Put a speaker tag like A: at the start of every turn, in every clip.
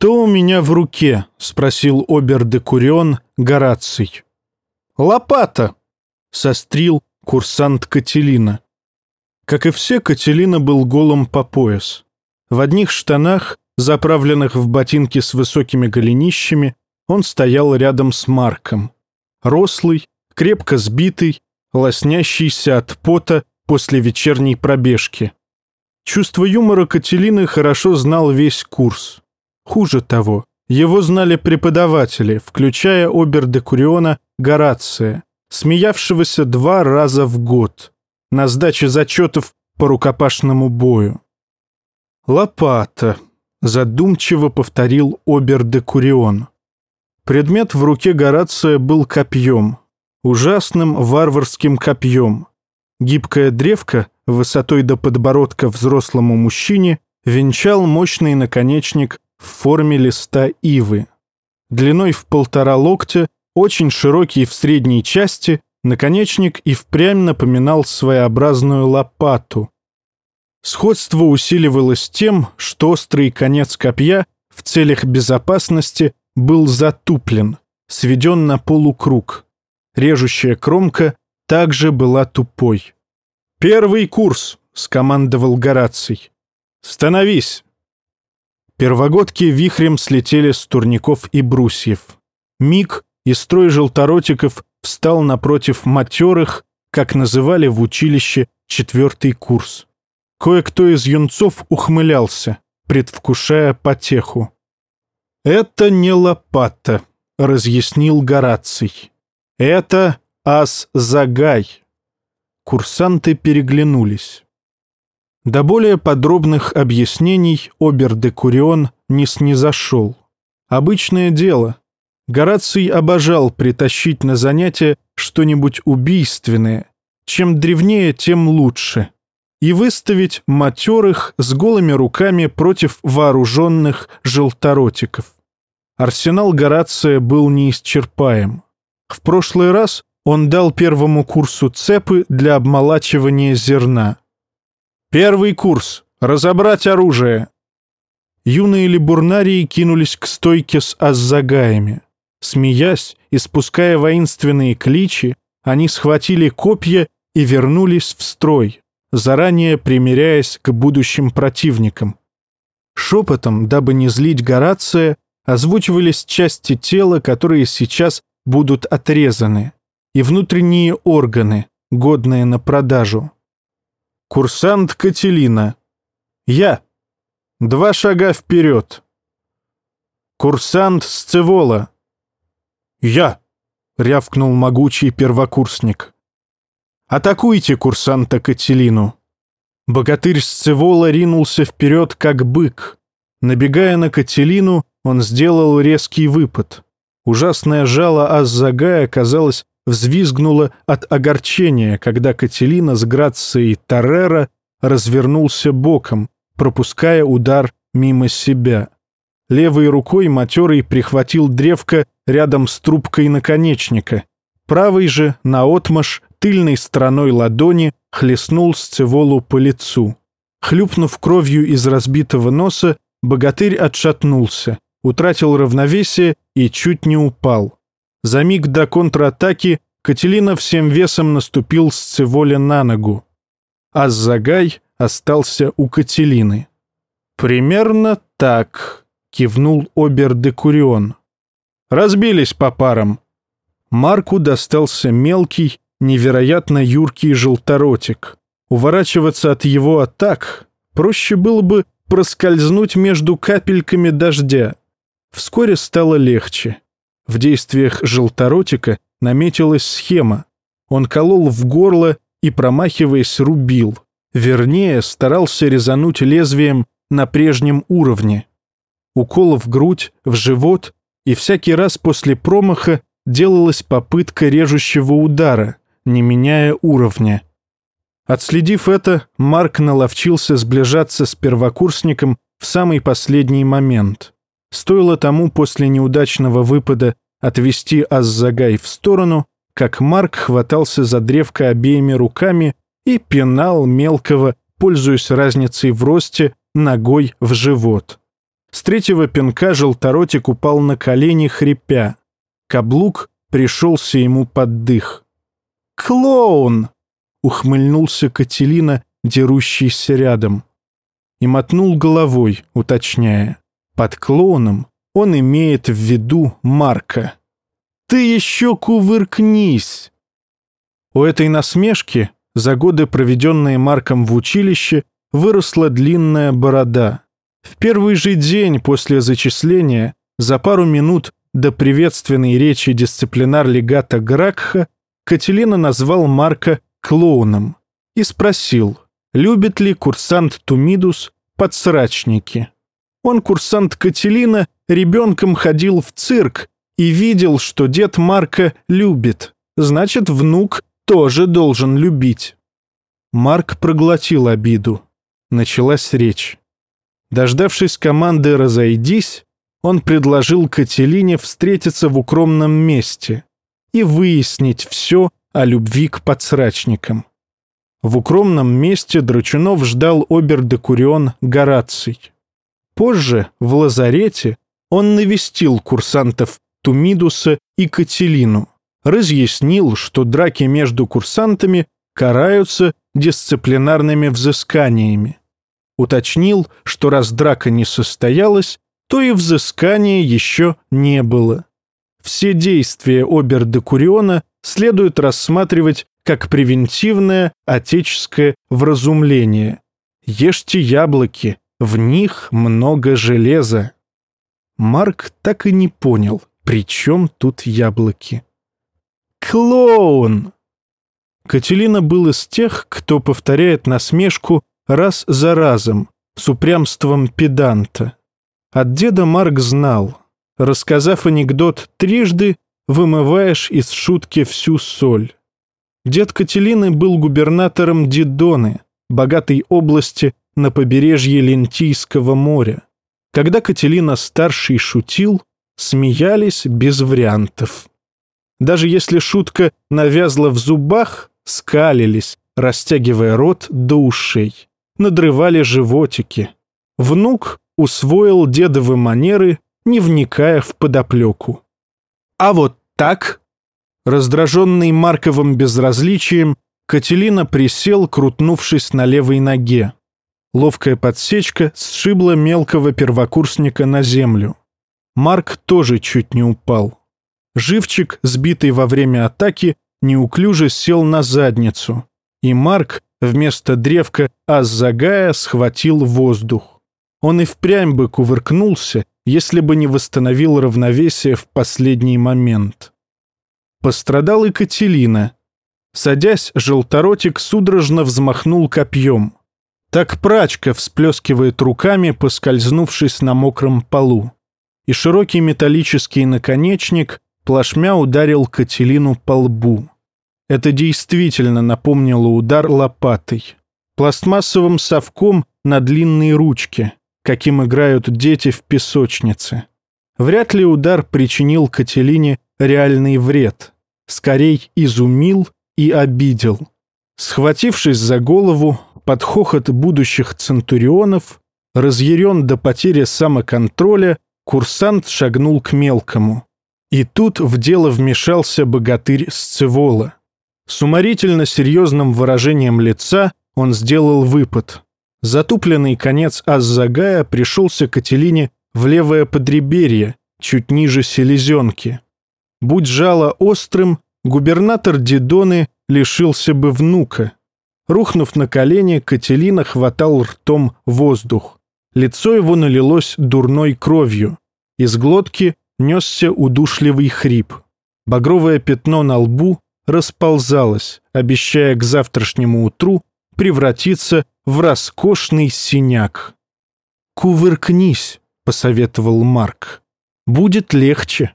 A: «Что у меня в руке?» — спросил обер-де-курион Гораций. «Лопата!» — сострил курсант Кателина. Как и все, Кателина был голым по пояс. В одних штанах, заправленных в ботинки с высокими голенищами, он стоял рядом с Марком. Рослый, крепко сбитый, лоснящийся от пота после вечерней пробежки. Чувство юмора Кателины хорошо знал весь курс. Хуже того, его знали преподаватели, включая обер-де-куриона Горация, смеявшегося два раза в год на сдаче зачетов по рукопашному бою. «Лопата», — задумчиво повторил обер-де-курион. Предмет в руке Горация был копьем, ужасным варварским копьем. Гибкая древка, высотой до подбородка взрослому мужчине, венчал мощный наконечник в форме листа ивы. Длиной в полтора локтя, очень широкий в средней части, наконечник и впрямь напоминал своеобразную лопату. Сходство усиливалось тем, что острый конец копья в целях безопасности был затуплен, сведен на полукруг. Режущая кромка также была тупой. «Первый курс!» — скомандовал Гораций. «Становись!» Первогодки вихрем слетели с турников и брусьев. Миг и строй желторотиков встал напротив матерых, как называли в училище четвертый курс. Кое-кто из юнцов ухмылялся, предвкушая потеху. «Это не лопата», — разъяснил Гораций. «Это ас-загай». Курсанты переглянулись. До более подробных объяснений Обер-де-Курион не снизошел. Обычное дело. Гораций обожал притащить на занятия что-нибудь убийственное. Чем древнее, тем лучше. И выставить матерых с голыми руками против вооруженных желторотиков. Арсенал Горация был неисчерпаем. В прошлый раз он дал первому курсу цепы для обмолачивания зерна. «Первый курс. Разобрать оружие». Юные либурнарии кинулись к стойке с аззагаями. Смеясь и спуская воинственные кличи, они схватили копья и вернулись в строй, заранее примиряясь к будущим противникам. Шепотом, дабы не злить Горация, озвучивались части тела, которые сейчас будут отрезаны, и внутренние органы, годные на продажу. Курсант Кателина. Я. Два шага вперед. Курсант Сцевола. Я. Рявкнул могучий первокурсник. Атакуйте курсанта Кателину. Богатырь Сцевола ринулся вперед, как бык. Набегая на Кателину, он сделал резкий выпад. Ужасное жало Аззагая, казалось, взвизгнула от огорчения, когда Кателина с грацией Таррера развернулся боком, пропуская удар мимо себя. Левой рукой матерый прихватил древко рядом с трубкой наконечника. Правой же, наотмашь, тыльной стороной ладони хлестнул Сцеволу по лицу. Хлюпнув кровью из разбитого носа, богатырь отшатнулся, утратил равновесие и чуть не упал. За миг до контратаки Кателина всем весом наступил с Циволя на ногу, а Загай остался у Кателины. «Примерно так», — кивнул Обер-де-Курион. «Разбились по парам». Марку достался мелкий, невероятно юркий желторотик. Уворачиваться от его атак проще было бы проскользнуть между капельками дождя. Вскоре стало легче. В действиях желторотика наметилась схема. Он колол в горло и, промахиваясь, рубил. Вернее, старался резануть лезвием на прежнем уровне. Укол в грудь, в живот, и всякий раз после промаха делалась попытка режущего удара, не меняя уровня. Отследив это, Марк наловчился сближаться с первокурсником в самый последний момент. Стоило тому после неудачного выпада отвести Аззагай в сторону, как Марк хватался за древко обеими руками и пинал мелкого, пользуясь разницей в росте, ногой в живот. С третьего пинка желторотик упал на колени, хрипя. Каблук пришелся ему под дых. «Клоун!» — ухмыльнулся Кателина, дерущийся рядом. И мотнул головой, уточняя. Под клоуном он имеет в виду Марка. «Ты еще кувыркнись!» У этой насмешки, за годы, проведенные Марком в училище, выросла длинная борода. В первый же день после зачисления, за пару минут до приветственной речи дисциплинар-легата Гракха, Кателина назвал Марка клоуном и спросил, любит ли курсант Тумидус подсрачники. Он, курсант Кателина, ребенком ходил в цирк и видел, что дед Марка любит. Значит, внук тоже должен любить. Марк проглотил обиду. Началась речь. Дождавшись команды «разойдись», он предложил Кателине встретиться в укромном месте и выяснить все о любви к подсрачникам. В укромном месте Драчунов ждал обер-декурион Гораций. Позже, в лазарете, он навестил курсантов Тумидуса и Кателину, разъяснил, что драки между курсантами караются дисциплинарными взысканиями. Уточнил, что раз драка не состоялась, то и взыскания еще не было. Все действия обер-декуриона следует рассматривать как превентивное отеческое вразумление. Ешьте яблоки, в них много железа. Марк так и не понял, при чем тут яблоки. «Клоун!» Кателина был из тех, кто повторяет насмешку раз за разом, с упрямством педанта. От деда Марк знал, рассказав анекдот трижды, вымываешь из шутки всю соль. Дед Кателины был губернатором Дидоны, богатой области на побережье Лентийского моря. Когда Кателина-старший шутил, смеялись без вариантов. Даже если шутка навязла в зубах, скалились, растягивая рот до ушей, надрывали животики. Внук усвоил дедовы манеры, не вникая в подоплеку. А вот так, раздраженный Марковым безразличием, Кателина присел, крутнувшись на левой ноге. Ловкая подсечка сшибла мелкого первокурсника на землю. Марк тоже чуть не упал. Живчик, сбитый во время атаки, неуклюже сел на задницу, и Марк вместо древка Аззагая схватил воздух. Он и впрямь бы кувыркнулся, если бы не восстановил равновесие в последний момент. Пострадал и Кателина. Садясь, желторотик судорожно взмахнул копьем. Так прачка всплескивает руками, поскользнувшись на мокром полу. И широкий металлический наконечник плашмя ударил Кателину по лбу. Это действительно напомнило удар лопатой. Пластмассовым совком на длинной ручке, каким играют дети в песочнице. Вряд ли удар причинил Кателине реальный вред. Скорей изумил и обидел. Схватившись за голову, под хохот будущих центурионов, разъярен до потери самоконтроля, курсант шагнул к мелкому. И тут в дело вмешался богатырь Сцевола. С уморительно серьезным выражением лица он сделал выпад. Затупленный конец Аззагая пришелся Кателине в левое подреберье, чуть ниже селезенки. Будь жало острым, губернатор Дидоны лишился бы внука. Рухнув на колени, Кателина хватал ртом воздух. Лицо его налилось дурной кровью. Из глотки несся удушливый хрип. Багровое пятно на лбу расползалось, обещая к завтрашнему утру превратиться в роскошный синяк. «Кувыркнись», — посоветовал Марк. «Будет легче».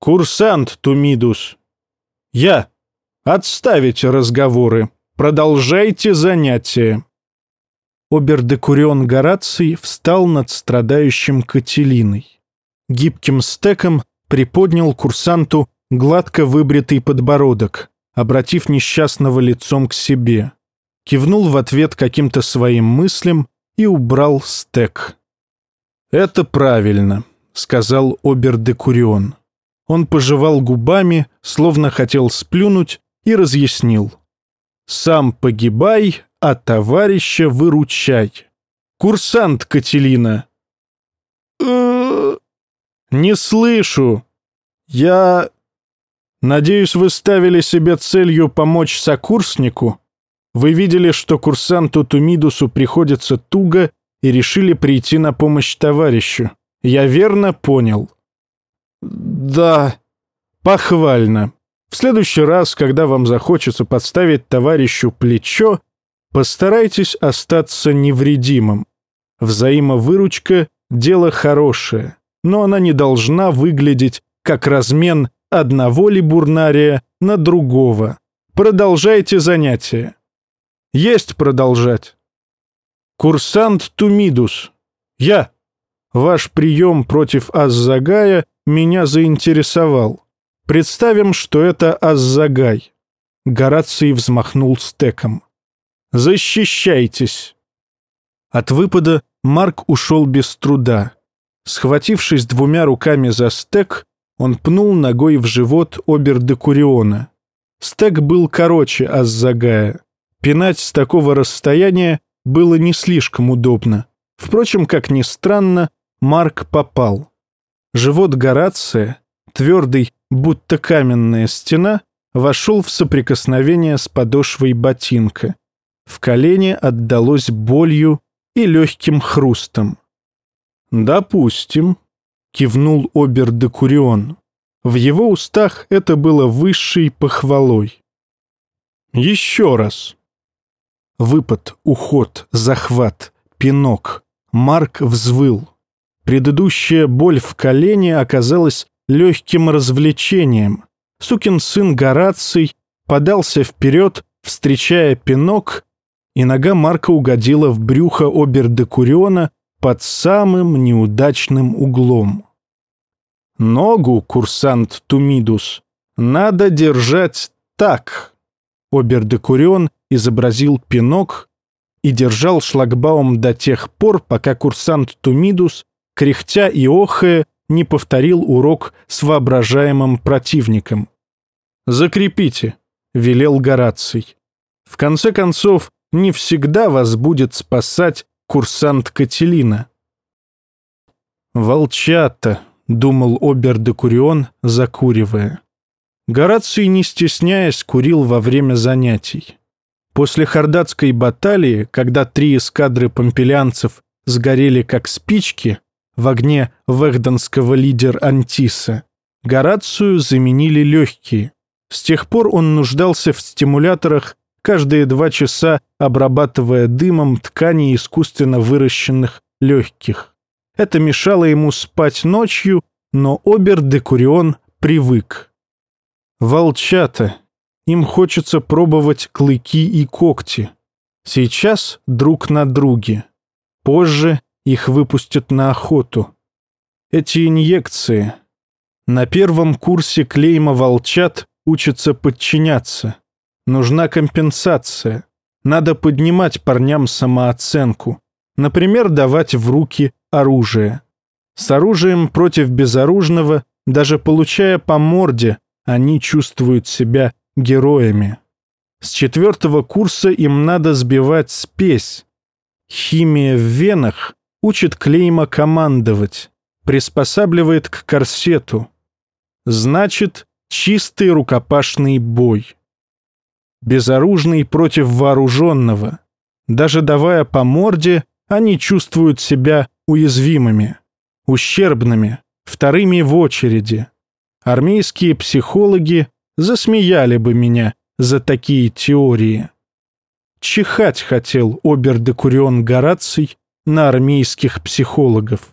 A: «Курсант Тумидус». «Я. Отставить разговоры», Продолжайте занятие. Обер-декурион Гораций встал над страдающим Кателиной. Гибким стеком приподнял курсанту гладко выбритый подбородок, обратив несчастного лицом к себе. Кивнул в ответ каким-то своим мыслям и убрал стек. «Это правильно», — сказал обер-декурион. Он пожевал губами, словно хотел сплюнуть, и разъяснил. «Сам погибай, а товарища выручай. Курсант Кателина!» «Не слышу. Я...» «Надеюсь, вы ставили себе целью помочь сокурснику? Вы видели, что курсанту Тумидусу приходится туго и решили прийти на помощь товарищу. Я верно понял?» «Да, похвально. В следующий раз, когда вам захочется подставить товарищу плечо, постарайтесь остаться невредимым. Взаимовыручка — дело хорошее, но она не должна выглядеть как размен одного либурнария на другого. Продолжайте занятия. Есть продолжать. Курсант Тумидус. Я. Ваш прием против Аззагая меня заинтересовал. Представим, что это Аззагай. Гораций взмахнул стеком. «Защищайтесь!» От выпада Марк ушел без труда. Схватившись двумя руками за стек, он пнул ногой в живот Обер-де-Куриона. Стек был короче Аззагая. Пинать с такого расстояния было не слишком удобно. Впрочем, как ни странно, Марк попал. Живот Горация, твердый, будто каменная стена, вошел в соприкосновение с подошвой ботинка. В колене отдалось болью и легким хрустом. «Допустим», — кивнул Обер-де-Курион. В его устах это было высшей похвалой. «Еще раз». Выпад, уход, захват, пинок. Марк взвыл. Предыдущая боль в колене оказалась легким развлечением. Сукин сын Гораций подался вперед, встречая пинок, и нога Марка угодила в брюхо Обер-де-Куриона под самым неудачным углом. Ногу, курсант Тумидус, надо держать так. Обер-де-Курион изобразил пинок и держал шлагбаум до тех пор, пока курсант Тумидус, кряхтя и охая, не повторил урок с воображаемым противником. «Закрепите», — велел Гораций. «В конце концов, не всегда вас будет спасать курсант Кателина». «Волчата», — думал Обер-де-Курион, закуривая. Гораций, не стесняясь, курил во время занятий. После Хардатской баталии, когда три эскадры помпелянцев сгорели как спички, в огне вехденского лидер Антиса. Горацию заменили легкие. С тех пор он нуждался в стимуляторах, каждые два часа обрабатывая дымом ткани искусственно выращенных легких. Это мешало ему спать ночью, но Обер-де-Курион привык. Волчата. Им хочется пробовать клыки и когти. Сейчас друг на друге. Позже их выпустят на охоту. Эти инъекции. На первом курсе клейма волчат учатся подчиняться. Нужна компенсация. Надо поднимать парням самооценку. Например, давать в руки оружие. С оружием против безоружного, даже получая по морде, они чувствуют себя героями. С четвертого курса им надо сбивать спесь. Химия в венах учит Клейма командовать, приспосабливает к корсету. Значит, чистый рукопашный бой. Безоружный против вооруженного. Даже давая по морде, они чувствуют себя уязвимыми, ущербными, вторыми в очереди. Армейские психологи засмеяли бы меня за такие теории. Чихать хотел обер-декурион Гораций на армейских психологов.